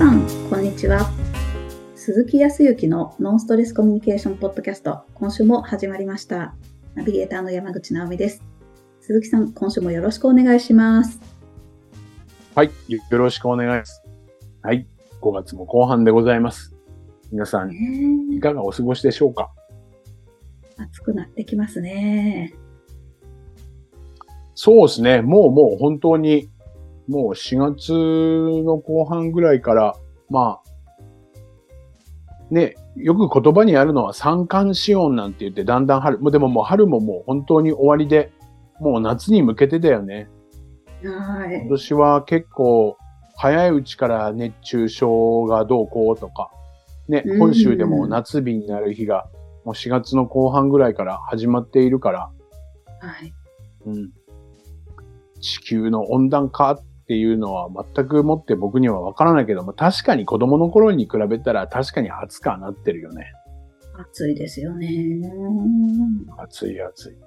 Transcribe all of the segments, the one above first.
さん、こんにちは。鈴木康之のノンストレスコミュニケーションポッドキャスト、今週も始まりました。ナビゲーターの山口直美です。鈴木さん、今週もよろしくお願いします。はい。よろしくお願いします。はい。5月も後半でございます。皆さん、いねかがお過ごしでしょうか？え暑くなってきますね。そうですね。もうもう本当に、もう4月の後半ぐらいから、まあ、ね、よく言葉にあるのは三寒四温なんて言ってだんだん春、もうでももう春ももう本当に終わりで、もう夏に向けてだよね。はい。今年は結構早いうちから熱中症がどうこうとか、ねう、ん本州でも夏日になる日がもう4月の後半ぐらいから始まっているから、はい。うん、地球の温暖化っていうのは全くもって僕にはわからないけども、確かに子供の頃に比べたら確かに暑くはなってるよね。暑いですよね。暑い暑い。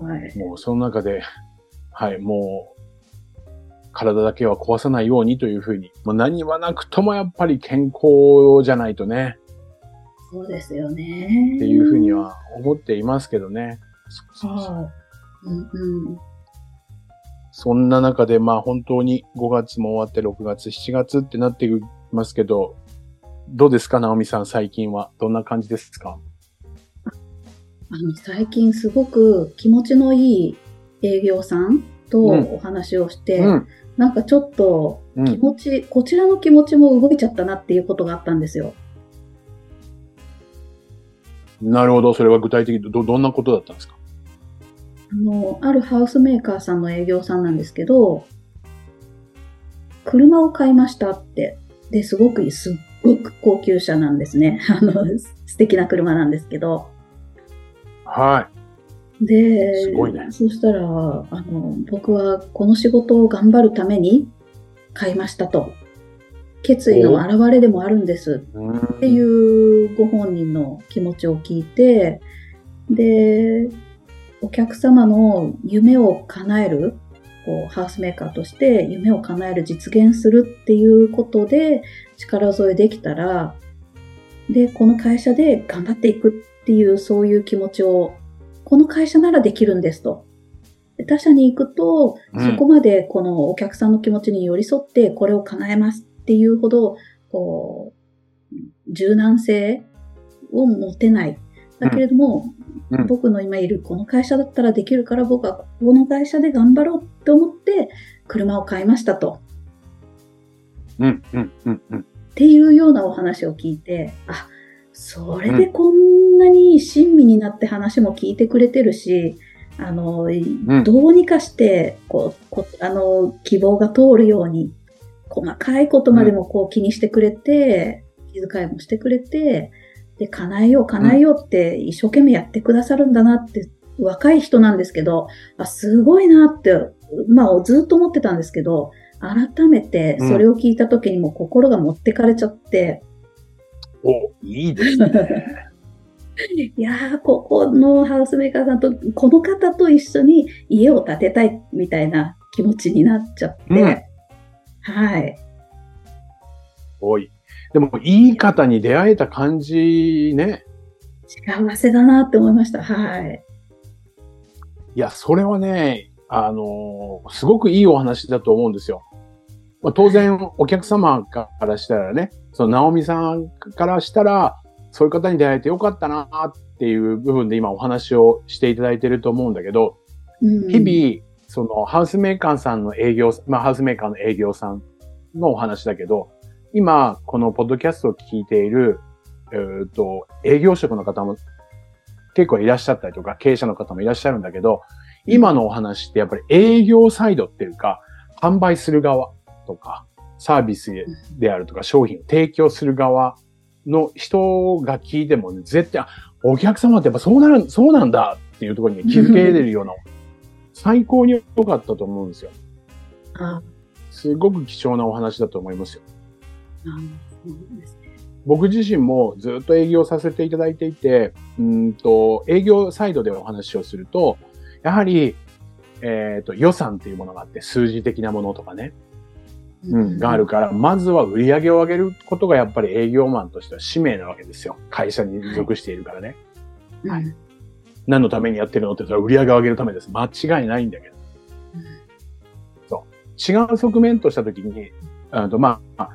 はい。もうその中で、はい、もう、体だけは壊さないようにというふうに、もう何はなくともやっぱり健康じゃないとね、そうですよね。っていうふうには思っていますけどね。そうそうそうはい。うんうん。そんな中で、まあ本当に5月も終わって6月、7月ってなっていますけど、どうですか、直美さん、最近は？どんな感じですか？あの最近すごく気持ちのいい営業さんとうんお話をして、うん。なんかちょっとうん。気持ち、こちらの気持ちも動いちゃったなっていうことがあったんですよ。なるほど。それは具体的にど、どんなことだったんですか？あの、あるハウスメーカーさんの営業さんなんですけど、車を買いましたって。で、すごく、すっごく高級車なんですね。あの、素敵な車なんですけど。はで、すごいねそしたら、あの、僕はこの仕事を頑張るために買いましたと。決意の表れでもあるんですっていうご本人の気持ちを聞いて、で、お客様の夢を叶える、こう、ハウスメーカーとして夢を叶える、実現するっていうことで力添えできたら、で、この会社で頑張っていくっていう、そういう気持ちを、この会社ならできるんですと。で他社に行くと、うんそこまでこのお客さんの気持ちに寄り添ってこれを叶えますっていうほど、こう、柔軟性を持てない。だけれども、僕の今いるこの会社だったらできるから僕はここの会社で頑張ろうって思って車を買いましたと。うん、うん、うん、うん。っていうようなお話を聞いて、あ、それでこんなに親身になって話も聞いてくれてるし、あの、んどうにかして、こう、こあの、希望が通るように、細かいことまでもこう気にしてくれて、気遣いもしてくれて、で、叶えよう、叶えようって一生懸命やってくださるんだなって、若い人なんですけど、あ、すごいなって、まあ、ずっと思ってたんですけど、改めてそれを聞いた時にも心が持ってかれちゃって、お、いいですね。いやー、ここのハウスメーカーさんと、この方と一緒に家を建てたいみたいな気持ちになっちゃって、うんはい。おい。でも、いい方に出会えた感じね。幸せだなって思いました。はい。いや、それはね、あのーすごくいいお話だと思うんですよ。まあ、当然、お客様からしたらね、その、ナオミさんからしたら、そういう方に出会えてよかったなっていう部分で今お話をしていただいてると思うんだけど、うん、日々、その、ハウスメーカーさんの営業、まあ、ハウスメーカーの営業さんのお話だけど、今、このポッドキャストを聞いている、えーっと、営業職の方も結構いらっしゃったりとか、経営者の方もいらっしゃるんだけど、今のお話ってやっぱり営業サイドっていうか、販売する側とか、サービスであるとか、商品を提供する側の人が聞いても、絶対、あお客様ってやっぱそうなる、そうなんだっていうところに気づけれるような、最高に良かったと思うんですよ。あすごく貴重なお話だと思いますよ。僕自身もずっと営業させていただいていて、うんと、営業サイドでお話をすると、やはり、えっ、と、予算っていうものがあって、数字的なものとかね。うん、があるから、まずは売り上げを上げることがやっぱり営業マンとしては使命なわけですよ。会社に属しているからね。うん。はい何のためにやってるのって言ったら売り上げを上げるためです。間違いないんだけど。違う側面としたときに、あとまあ、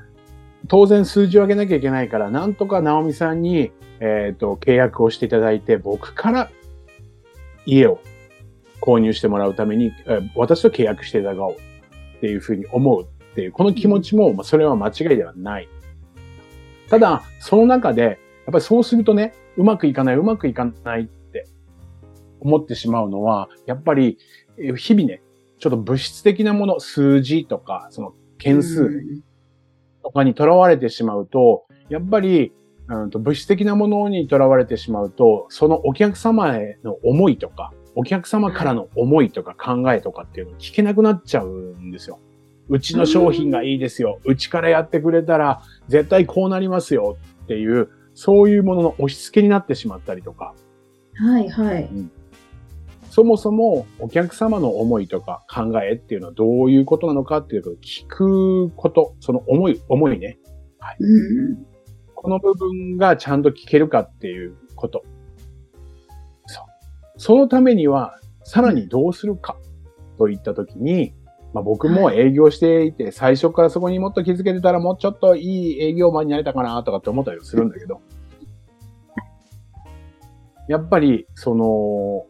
当然数字を上げなきゃいけないから、なんとか直美さんに、えっ、と、契約をしていただいて、僕から家を購入してもらうために、えー私と契約していただこうっていうふうに思うっていう、この気持ちも、まあそれは間違いではない。ただ、その中で、やっぱりそうするとね、うまくいかない、うまくいかないって思ってしまうのは、やっぱり、えー日々ね、ちょっと物質的なもの、数字とか、その件数、うんとかにとらわれてしまうと、やっぱり、うん、と物質的なものにとらわれてしまうと、そのお客様への思いとか、お客様からの思いとか考えとかっていうのを聞けなくなっちゃうんですよ。うちの商品がいいですよ。うちからやってくれたら絶対こうなりますよっていう、そういうものの押し付けになってしまったりとか、はいはい。そもそもお客様の思いとか考えっていうのはどういうことなのかっていうことを聞くこと、その思い、思いね。うん。この部分がちゃんと聞けるかっていうこと。そう。そのためには、さらにどうするかといったときに、まあ、僕も営業していて、最初からそこにもっと気づけてたらもうちょっといい営業マンになれたかなとかって思ったりするんだけど、やっぱり、その、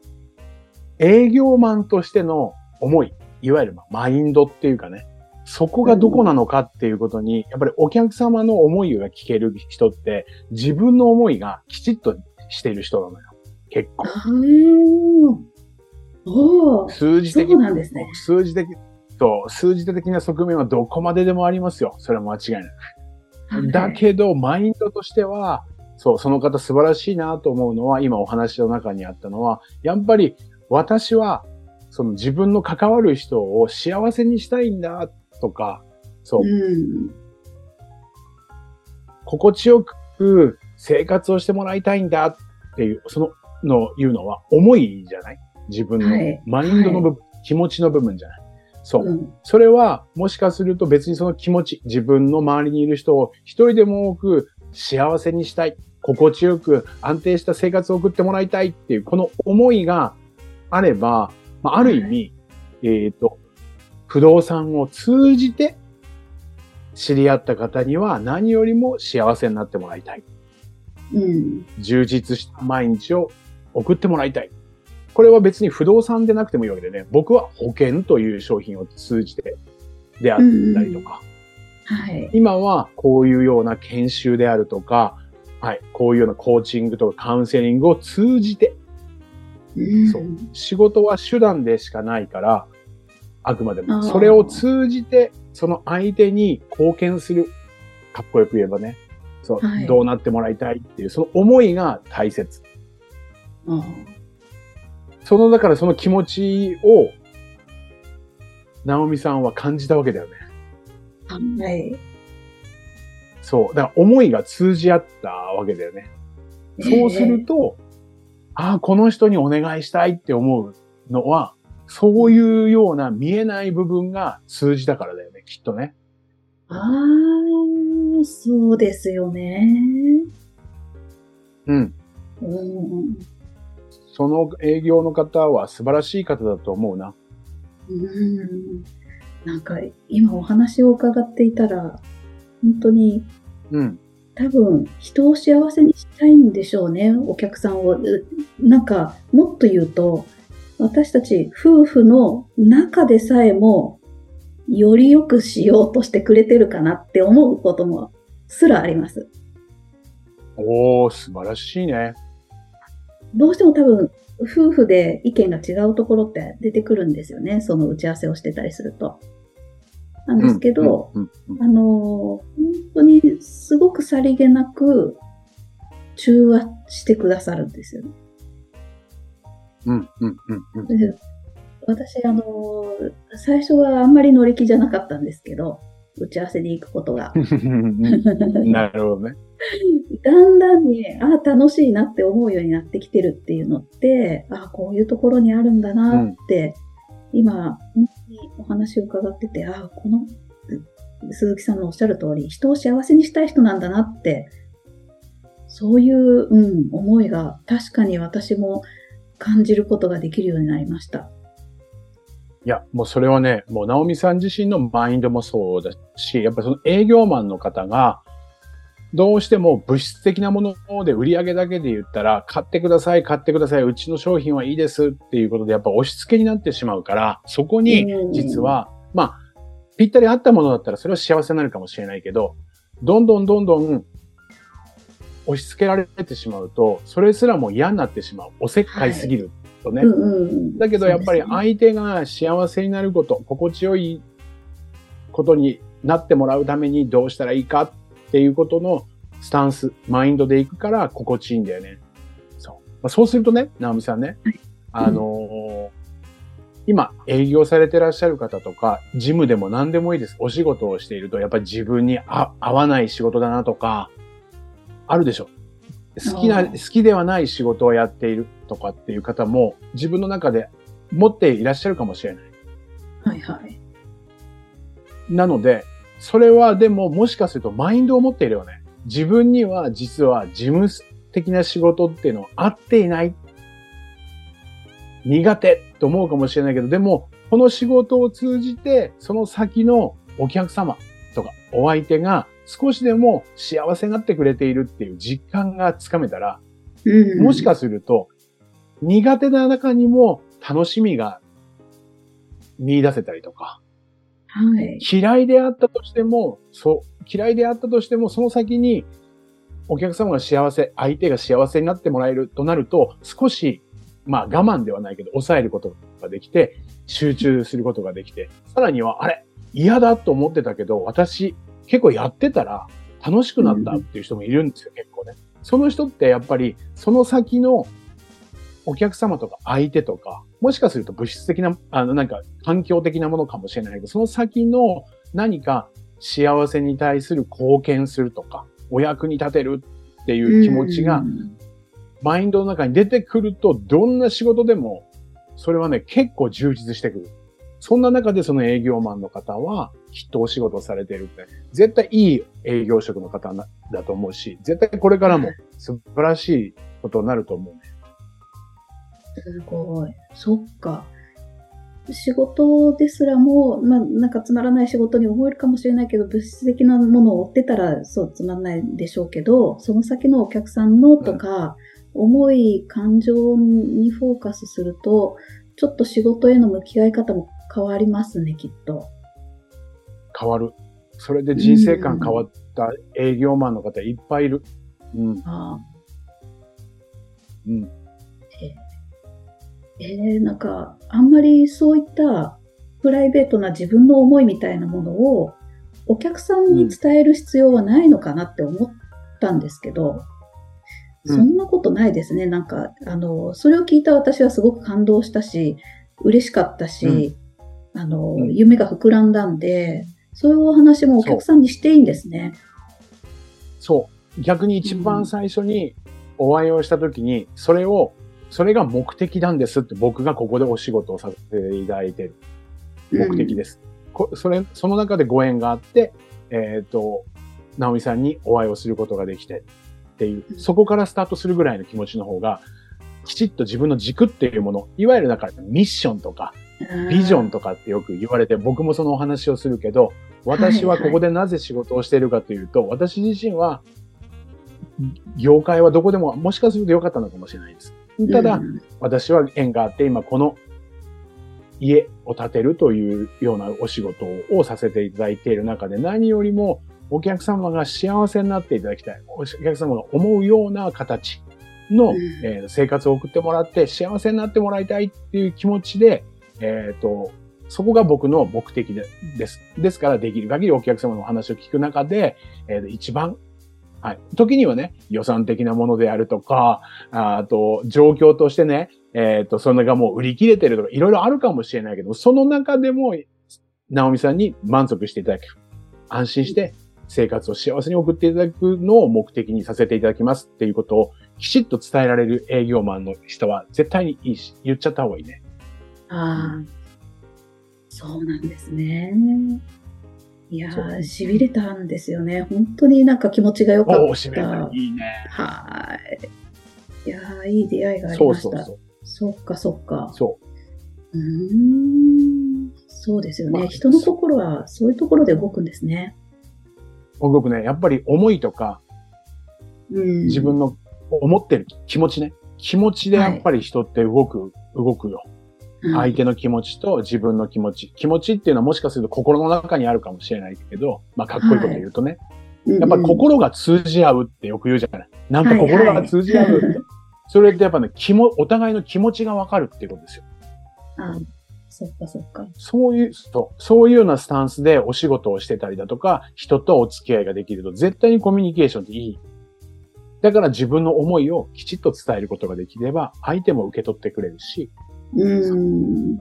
営業マンとしての思い、いわゆるまあマインドっていうかね、そこがどこなのかっていうことに、やっぱりお客様の思いが聞ける人って、自分の思いがきちっとしている人なのよ。結構。おお。数字的そうなんですね数字的、そう、数字的な側面はどこまででもありますよ。それは間違いない。だけど、マインドとしては、そう、その方素晴らしいなと思うのは、今お話の中にあったのは、やっぱり私は、その自分の関わる人を幸せにしたいんだとか、そう、うん。心地よく生活をしてもらいたいんだっていう、その、の言うのは思いじゃない？自分のはいマインドの部分、気持ちの部分じゃないそう。うん。それは、もしかすると別にその気持ち、自分の周りにいる人を一人でも多く幸せにしたい、心地よく安定した生活を送ってもらいたいっていう、この思いがあれば、まあ、ある意味、えっ、と、不動産を通じて知り合った方には何よりも幸せになってもらいたい。うん。充実した毎日を送ってもらいたい。これは別に不動産でなくてもいいわけでね、僕は保険という商品を通じてであったりとか、はい。今はこういうような研修であるとか、はい、こういうようなコーチングとかカウンセリングを通じて、うんそう仕事は手段でしかないから、あくまでも、それを通じて、その相手に貢献する。かっこよく言えばね。そう、はいどうなってもらいたいっていう、その思いが大切。あその、だからその気持ちを、ナオミさんは感じたわけだよね。あはい。そう。だから思いが通じ合ったわけだよね。そうすると、ああ、この人にお願いしたいって思うのは、そういうような見えない部分が通じたからだよね、きっとね。ああ、そうですよね。うん。うん。その営業の方は素晴らしい方だと思うな。うん。なんか、今お話を伺っていたら、本当にうん。多分人を幸せにしたいんでしょうね、お客さんを。うなんか、もっと言うと、私たち夫婦の中でさえも、より良くしようとしてくれてるかなって思うこともすらあります。おー、素晴らしいね。どうしても多分、夫婦で意見が違うところって出てくるんですよね。その打ち合わせをしてたりすると。なんですけど、うん、うんうんあのー本当にすごくさりげなく中和してくださるんですよね。うん、うん、うん、うん。で私、あのー最初はあんまり乗り気じゃなかったんですけど、打ち合わせに行くことが。なるほどね。だんだんに、ああ、楽しいなって思うようになってきてるっていうのって、ああ、こういうところにあるんだなって、今、本当にお話を伺ってて、ああ、この、鈴木さんのおっしゃる通り、人を幸せにしたい人なんだなって、そういう、うん、思いが確かに私も感じることができるようになりました。いや、もうそれはね、もう直美さん自身のマインドもそうだし、やっぱりその営業マンの方が、どうしても物質的なもので売り上げだけで言ったら、買ってください、買ってください、うちの商品はいいですっていうことで、やっぱ押し付けになってしまうから、そこに実は、まあ、ぴったり合ったものだったらそれは幸せになるかもしれないけど、どんどんどんどん押し付けられてしまうと、それすらも嫌になってしまう。おせっかいすぎるとね。はいうんうん、だけどやっぱり相手が幸せになること、心地よいことになってもらうためにどうしたらいいかっていうことのスタンス、マインドでいくから心地いいんだよね。そう。まあ、そうするとね、直美さんね、あのー、今営業されてらっしゃる方とか、ジムでも何でもいいです。お仕事をしていると、やっぱり自分に合わない仕事だなとか、あるでしょ。好きな、好きではない仕事をやっているとかっていう方も自分の中で持っていらっしゃるかもしれない。はいはい。なので、それはでももしかするとマインドを持っているよね。自分には実は事務的な仕事っていうのは合っていない。苦手と思うかもしれないけど、でもこの仕事を通じてその先のお客様とかお相手が少しでも幸せになってくれているっていう実感がつかめたら、うん、もしかすると、苦手な中にも楽しみが見出せたりとか、はい、嫌いであったとしても、そう、嫌いであったとしても、その先にお客様が幸せ、相手が幸せになってもらえるとなると、少し、まあ我慢ではないけど、抑えることができて、集中することができて、さらには、あれ、嫌だと思ってたけど、私、結構やってたら楽しくなったっていう人もいるんですよ、結構ね。その人ってやっぱり、その先のお客様とか相手とか、もしかすると物質的な、あの、なんか環境的なものかもしれないけど、その先の何か幸せに対する貢献するとか、お役に立てるっていう気持ちが、マインドの中に出てくると、どんな仕事でも、それはね、結構充実してくる。そんな中でその営業マンの方は、きっとお仕事されてるって、絶対いい営業職の方だと思うし、絶対これからも素晴らしいことになると思うね。すごい。そっか。仕事ですらも、まあ、なんかつまらない仕事に思えるかもしれないけど、物質的なものを追ってたら、そうつまらないでしょうけど、その先のお客さんのとか、うん、思い、感情にフォーカスすると、ちょっと仕事への向き合い方も変わりますね、きっと。変わる。それで人生観変わった営業マンの方いっぱいいる。うん。ああ。うん。えー、えー、なんか、あんまりそういったプライベートな自分の思いみたいなものをお客さんに伝える必要はないのかなって思ったんですけど、うん、そんなことないですね。なんか、あの、それを聞いた私はすごく感動したし、嬉しかったし、うん、あの、夢が膨らんだんで、そういうお話もお客さんにしていいんですね。そう。逆に一番最初にお会いをしたときに、それを、それが目的なんですって僕がここでお仕事をさせていただいてる。目的です。うん、それ、その中でご縁があって、えっ、ー、と、直美さんにお会いをすることができてっていう、そこからスタートするぐらいの気持ちの方が、きちっと自分の軸っていうもの、いわゆるだからミッションとか、ビジョンとかってよく言われて、僕もそのお話をするけど、私はここでなぜ仕事をしているかというと、はいはい、私自身は、業界はどこでももしかすると良かったのかもしれないです。ただ、うん、私は縁があって今この家を建てるというようなお仕事をさせていただいている中で何よりもお客様が幸せになっていただきたい。お客様が思うような形の、うん、えー、生活を送ってもらって幸せになってもらいたいっていう気持ちで、えっ、ー、と、そこが僕の目的でです。ですから、できる限りお客様のお話を聞く中で、えー、一番、はい。時にはね、予算的なものであるとか、あと、状況としてね、えっ、ー、と、それがもう売り切れてるとか、いろいろあるかもしれないけど、その中でも、直美さんに満足していただく。安心して生活を幸せに送っていただくのを目的にさせていただきますっていうことをきちっと伝えられる営業マンの人は絶対にいいし、言っちゃった方がいいね。ああ。そうなんですね。いやー、痺れたんですよね。本当になんか気持ちが良かった。おお、しめた。いいね。はーい。いやー、いい出会いがありました。そうそうそう。そっか、そっか。そうーん。そうですよね。まあ人の心はそういうところで動くんですね。う。僕ね、やっぱり思いとか、うん。自分の思ってる気持ちね。気持ちでやっぱり人って動く、動くよ。はい相手の気持ちと自分の気持ち。気持ちっていうのはもしかすると心の中にあるかもしれないけど、まあかっこいいこと言うとね。やっぱり心が通じ合うってよく言うじゃない。なんか心が通じ合うって。はいはいそれってやっぱね、気も、お互いの気持ちがわかるっていうことですよ。あそっかそっか。そういう、そう、そういうようなスタンスでお仕事をしてたりだとか、人とお付き合いができると絶対にコミュニケーションっていい。だから自分の思いをきちっと伝えることができれば、相手も受け取ってくれるし、うーん。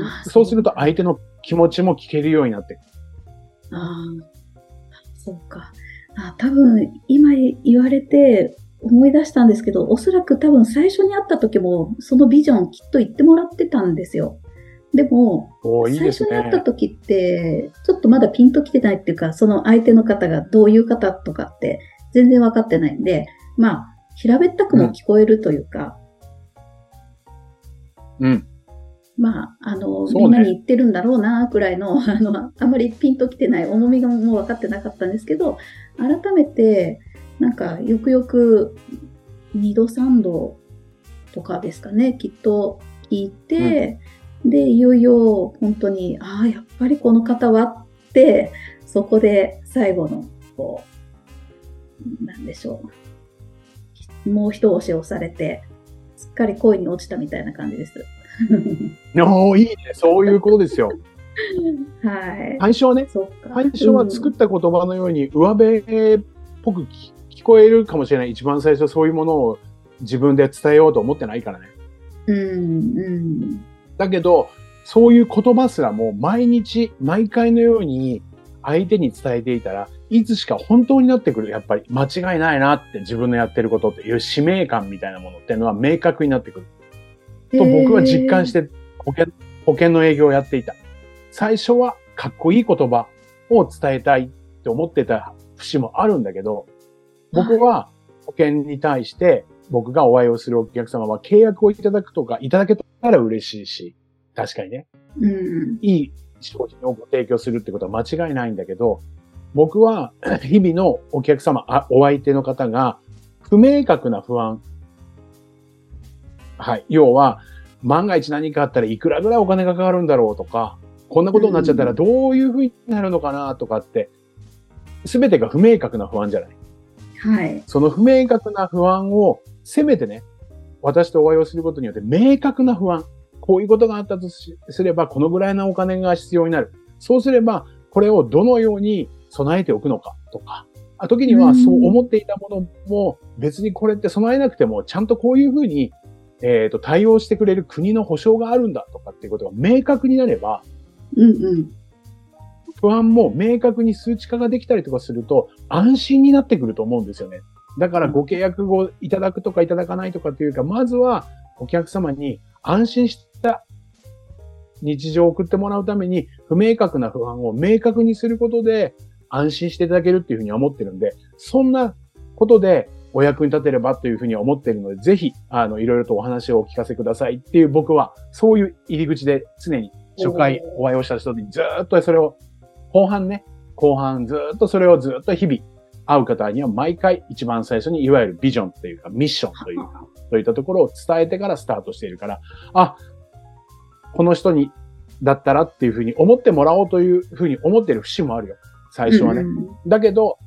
あそうすると相手の気持ちも聞けるようになって。ああ、そっか。あ多分、今言われて思い出したんですけど、おそらく多分最初に会った時も、そのビジョンきっと言ってもらってたんですよ。でも、いいです最初に会ったね。時って、ちょっとまだピンときてないっていうか、その相手の方がどういう方とかって全然分かってないんで、まあ、平べったくも聞こえるというか、うん。まあ、あの、ねみんなに言ってるんだろうな、くらいの、あの、あんまりピンときてない、重みがもう分かってなかったんですけど、改めて、なんか、よくよく、2度3度とかですかね、きっと聞いて、で、いよいよ、本当に、ああ、やっぱりこの方はって、そこで最後の、こう、なんでしょう。もう一押しをされて、すっかり恋に落ちたみたいな感じです。おーいいね。そういうことですよ。はい。最初はね。最初は作った言葉のように上辺っぽく聞聞こえるかもしれない。一番最初そういうものを自分で伝えようと思ってないからね。うん、うん。だけど、そういう言葉すらも毎日、毎回のように相手に伝えていたら、いつしか本当になってくる。やっぱり間違いないなって自分のやってることっていう使命感みたいなものっていうのは明確になってくる。と僕は実感して保険、保険の営業をやっていた。最初はかっこいい言葉を伝えたいって思ってた節もあるんだけど、僕は保険に対して僕がお会いをするお客様は契約をいただくとかいただけたら嬉しいし、確かにね、うん。いい商品をご提供するってことは間違いないんだけど、僕は 日々のお客様、あお相手の方が不明確な不安。はい。要は、万が一何かあったらいくらぐらいお金がかかるんだろうとか、こんなことになっちゃったらどういうふうになるのかなとかって、すべてが不明確な不安じゃない。はい。その不明確な不安を、せめてね、私とお会いをすることによって明確な不安。こういうことがあったとしすれば、このぐらいのお金が必要になる。そうすれば、これをどのように備えておくのかとか、あ時にはそう思っていたものも別にこれって備えなくても、ちゃんとこういうふうに、えっ、と、対応してくれる国の保証があるんだとかっていうことが明確になれば、うんうん。不安も明確に数値化ができたりとかすると安心になってくると思うんですよね。だからご契約をいただくとかいただかないとかっていうか、まずはお客様に安心した日常を送ってもらうために不明確な不安を明確にすることで安心していただけるっていうふうには思ってるんで、そんなことでお役に立てればというふうには思っているので、ぜひ、あの、いろいろとお話をお聞かせくださいっていう僕は、そういう入り口で常に初回お会いをした人にずーっとそれを後半ね、後半ずーっとそれをずーっと日々会う方には毎回一番最初にいわゆるビジョンというかミッションというか、といったところを伝えてからスタートしているから、あ、この人にだったらっていうふうに思ってもらおうというふうに思っている節もあるよ。最初はね。うんだけど、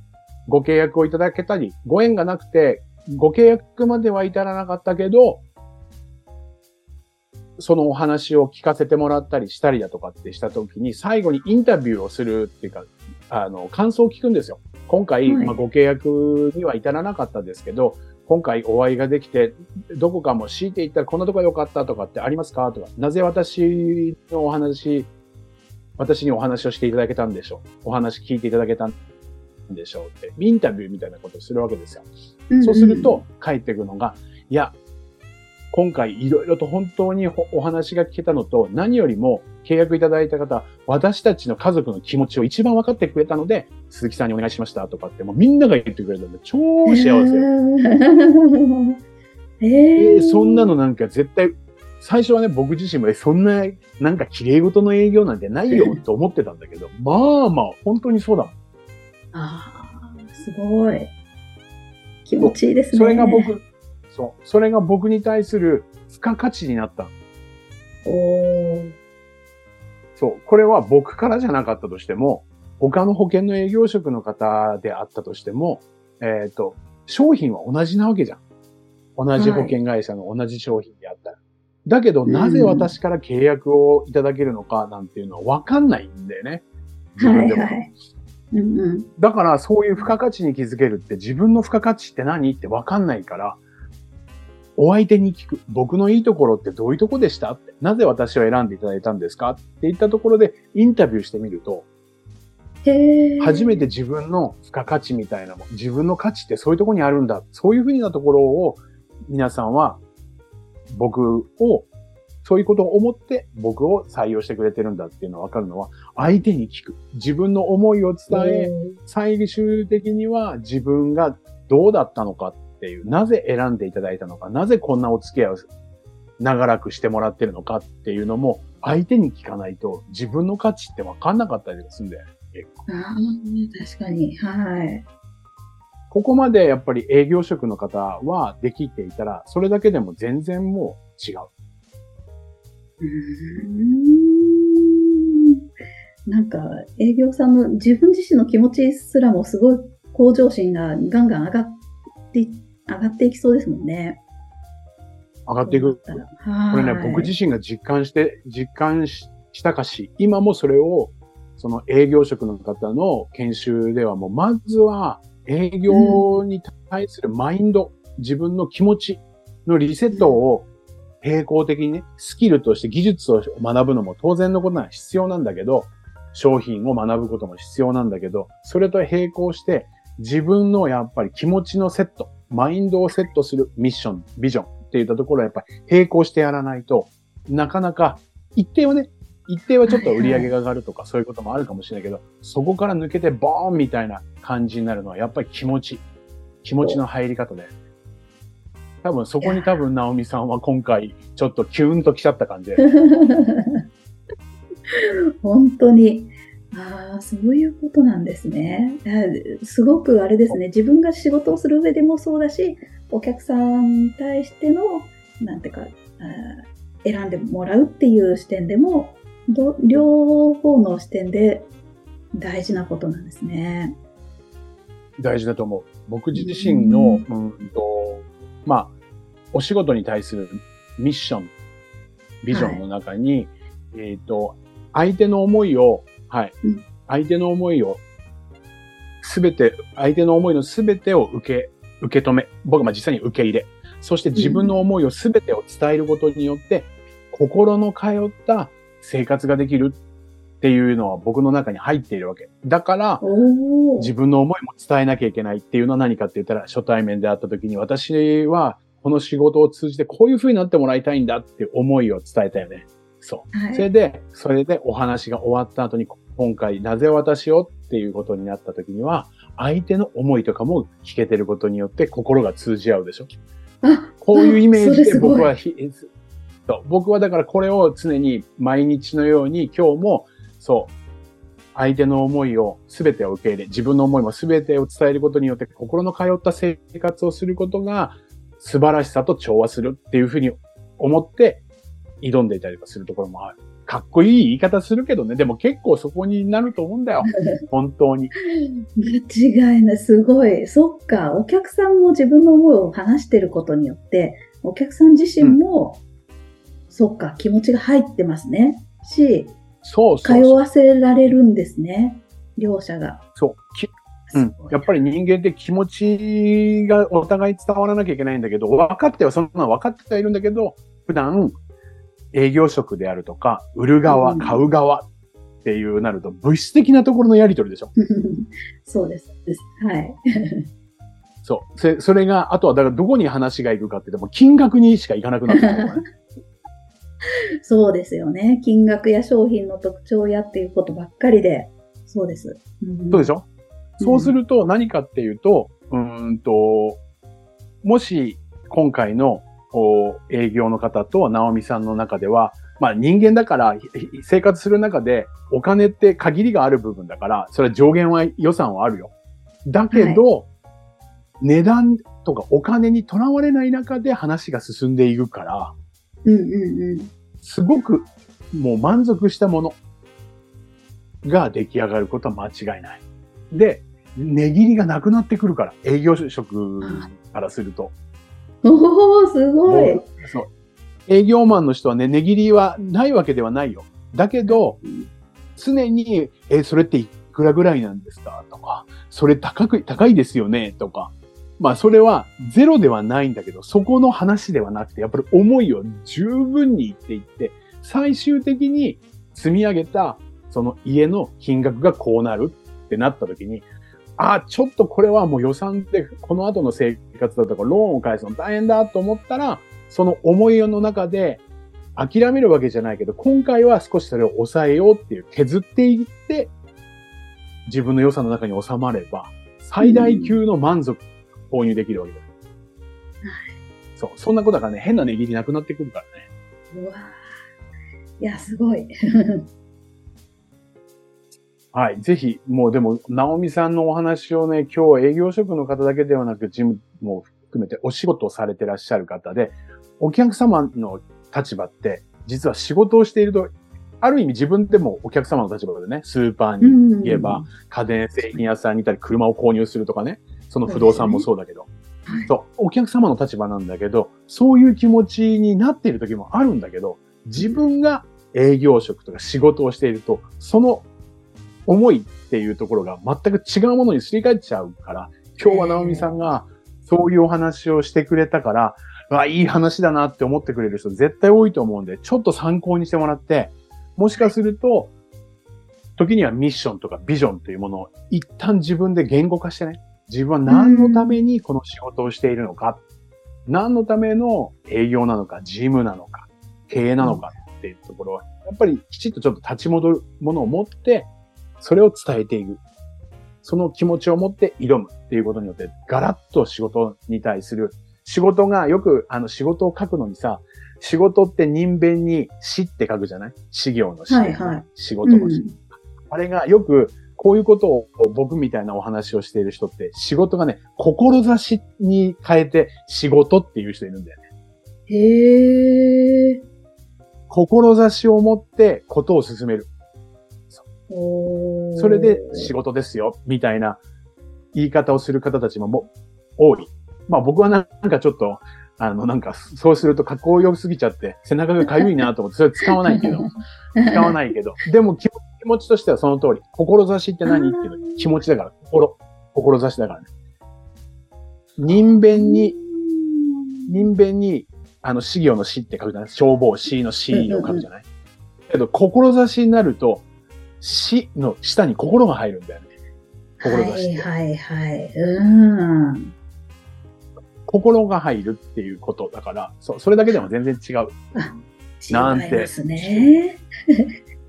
ご契約をいただけたり、ご縁がなくて、ご契約までは至らなかったけど、そのお話を聞かせてもらったりしたりだとかってしたときに、最後にインタビューをするっていうか、あの、感想を聞くんですよ。今回、はいまあ、ご契約には至らなかったですけど、今回お会いができて、どこかも強いて言ったらこんなとこ良かったとかってありますかとか、なぜ私のお話、私にお話をしていただけたんでしょうお話聞いていただけたんでしょうって、インタビューみたいなことをするわけですよ。そうすると、、返ってくるのが、いや、今回いろいろと本当にお話が聞けたのと、何よりも契約いただいた方、私たちの家族の気持ちを一番分かってくれたので、鈴木さんにお願いしましたとかって、もうみんなが言ってくれたんで、超幸せよ。えー、えー、そんなのなんか絶対、最初はね、僕自身も、そんな、なんか綺麗事の営業なんてないよと思ってたんだけど、まあまあ、本当にそうだもん。ああ、すごい。気持ちいいですね。それが僕、そう。それが僕に対する付加価値になった。おそう。これは僕からじゃなかったとしても、他の保険の営業職の方であったとしても、えっ、ー、と、商品は同じなわけじゃん。同じ保険会社の同じ商品であだけど、なぜ私から契約をいただけるのかなんていうのは分かんないんだよね。自分でも。はいはいうんうん、だからそういう付加価値に気づけるって自分の付加価値って何って分かんないから、お相手に聞く。僕のいいところってどういうとこでしたって。なぜ私を選んでいただいたんですか？って言ったところでインタビューしてみると、初めて自分の付加価値みたいなもん、自分の価値ってそういうところにあるんだ。そういうふうなところを皆さんは僕を、そういうことを思って僕を採用してくれてるんだっていうのがわかるのは、相手に聞く。自分の思いを伝え、最終的には自分がどうだったのかっていう、なぜ選んでいただいたのか、なぜこんなお付き合いを長らくしてもらってるのかっていうのも、相手に聞かないと自分の価値って分かんなかったりするんだよね。ああ、確かに。はい。ここまでやっぱり営業職の方はできていたら、それだけでも全然もう違う。うんなんか営業さんの自分自身の気持ちすらもすごい向上心がガンガン上がって上がっていきそうですもんね。上がっていく。これね、僕自身が実感して、実感したかし、今もそれを、その営業職の方の研修ではもう、まずは営業に対するマインド、うん、自分の気持ちのリセットを並行的にね、スキルとして技術を学ぶのも当然のことは必要なんだけど、商品を学ぶことも必要なんだけど、それと並行して自分のやっぱり気持ちのセット、マインドをセットするミッション、ビジョンっていったところはやっぱり並行してやらないと、なかなか一定はね、一定はちょっと売り上げが上がるとか そういうこともあるかもしれないけど、そこから抜けてボーンみたいな感じになるのはやっぱり気持ち。気持ちの入り方で。多分そこに多分直美さんは今回ちょっとキューンと来ちゃった感じで。本当に。ああ、そういうことなんですね。すごくあれですね。自分が仕事をする上でもそうだし、お客さんに対しての、なんていうか、選んでもらうっていう視点でも、両方の視点で大事なことなんですね。大事だと思う。僕自身の、うん、うんと、まあ、お仕事に対するミッション、ビジョンの中に、はい、えっ、ー、と、相手の思いをはい。うん、相手の思いを、すべて、相手の思いのすべてを受け、受け止め、僕は実際に受け入れ、そして自分の思いをすべてを伝えることによって、心の通った生活ができるっていうのは僕の中に入っているわけ。だから、自分の思いも伝えなきゃいけないっていうのは何かって言ったら、初対面で会った時に私はこの仕事を通じてこういう風になってもらいたいんだって思いを伝えたよね。そう。はい、それで、それでお話が終わった後に、今回なぜ私をっていうことになった時には、相手の思いとかも聞けてることによって心が通じ合うでしょ。こういうイメージで僕は僕はだからこれを常に毎日のように今日もそう、相手の思いを全てを受け入れ、自分の思いも全てを伝えることによって心の通った生活をすることが素晴らしさと調和するっていうふうに思って挑んでいたりするところもある。かっこいい言い方するけどね、でも結構そこになると思うんだよ。本当に。間違いない。すごい。そっか。お客さんも自分の思いを話してることによって、お客さん自身も、うん、そっか、気持ちが入ってますね。し、そう通わせられるんですね。両者が。そう。うん。やっぱり人間って気持ちがお互い伝わらなきゃいけないんだけど、分かってはそんな分かってはいるんだけど、普段営業職であるとか、売る側、買う側っていうなると、物質的なところのやりとりでしょ。そうです。ですはい。そう。それが、あとはだからどこに話が行くかって言っても、金額にしか行かなくなってくるね。そうですよね。金額や商品の特徴やっていうことばっかりで。そうです。うんそうでしょ？そうすると何かっていうと、うーんと、もし今回の営業の方と直美さんの中では、まあ人間だから生活する中でお金って限りがある部分だから、それは上限は予算はあるよ。だけど、値段とかお金にとらわれない中で話が進んでいくから、うんうんうん。すごくもう満足したものが出来上がることは間違いない。で、値切りがなくなってくるから、営業職からすると。おー、すごい。そう。営業マンの人はね、値切りはないわけではないよ。だけど、常に、え、それっていくらぐらいなんですか？とか、それ高く、高いですよね？とか。まあ、それはゼロではないんだけど、そこの話ではなくて、やっぱり思いを十分に言っていって、最終的に積み上げた、その家の金額がこうなるってなった時に、ああ、ちょっとこれはもう予算で、この後の生活だとか、ローンを返すの大変だと思ったら、その思いの中で諦めるわけじゃないけど、今回は少しそれを抑えようっていう削っていって、自分の予算の中に収まれば、最大級の満足購入できるわけだ。そう。そんなことだからね、変な値切りなくなってくるからね。うわーいや、すごい。はい。ぜひ、もうでも、直美さんのお話をね、今日営業職の方だけではなく、ジムも含めてお仕事をされてらっしゃる方で、お客様の立場って、実は仕事をしていると、ある意味自分でもお客様の立場でね、スーパーに言えば、家電製品屋さんにいたり、車を購入するとかね、その不動産もそうだけど、はい。そう、お客様の立場なんだけど、そういう気持ちになっている時もあるんだけど、自分が営業職とか仕事をしていると、その思いっていうところが全く違うものにすり替えちゃうから、今日は直美さんがそういうお話をしてくれたから、あ、いい話だなって思ってくれる人絶対多いと思うんで、ちょっと参考にしてもらって、もしかすると、時にはミッションとかビジョンというものを一旦自分で言語化してね、自分は何のためにこの仕事をしているのか、何のための営業なのか、事務なのか、経営なのかっていうところは、やっぱりきちっとちょっと立ち戻るものを持って、それを伝えていく。その気持ちを持って挑むっていうことによって、ガラッと仕事に対する、仕事がよく、あの、仕事を書くのにさ、仕事って人弁に死って書くじゃない？仕行の死、はいはい仕事の死。あれがよく、こういうことを僕みたいなお話をしている人って、仕事がね、志に変えて仕事っていう人いるんだよね。へえ。志を持ってことを進める。それで仕事ですよ、みたいな言い方をする方たちもも多い。まあ僕はなんかちょっと、あのなんかそうすると格好良すぎちゃって背中が痒いなと思ってそれ使わないけど、使わないけど、でも気持気持ちとしてはその通り。志って何っていうの気持ちだから、心、志だからね。人弁に、人弁に、あの、死行の死って書くじゃない？消防死の死を書くじゃない？けど、志になると、死の下に心が入るんだよね。志って。はいはいはい。うん。心が入るっていうことだから、そそれだけでも全然違う。なんて違いますね。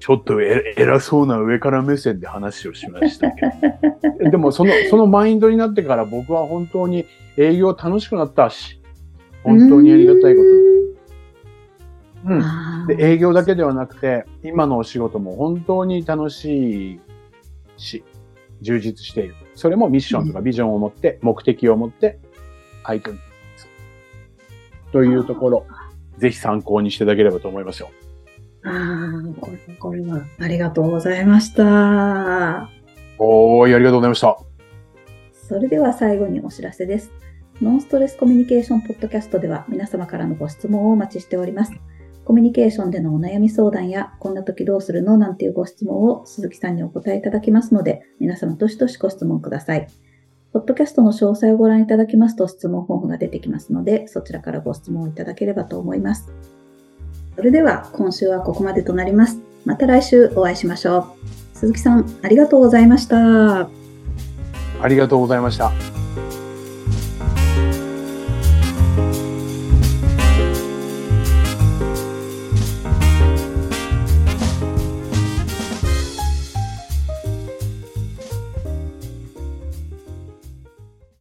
ちょっとえ偉そうな上から目線で話をしましたけど。でもその、そのマインドになってから僕は本当に営業楽しくなったし、本当にありがたいことに。うん。あで、営業だけではなくて、今のお仕事も本当に楽しいし、充実している。それもミッションとかビジョンを持って、目的を持って、相手に。というところ、ぜひ参考にしていただければと思いますよ。あーこれこれはありがとうございました。おーい、ありがとうございました。それでは最後にお知らせです。ノンストレスコミュニケーションポッドキャストでは皆様からのご質問をお待ちしております。コミュニケーションでのお悩み相談や、こんな時どうするのなんていうご質問を鈴木さんにお答えいただきますので、皆様どしどしご質問ください。ポッドキャストの詳細をご覧いただきますと質問フォームが出てきますので、そちらからご質問をいただければと思います。それでは今週はここまでとなります。また来週お会いしましょう。鈴木さん、ありがとうございました。ありがとうございました。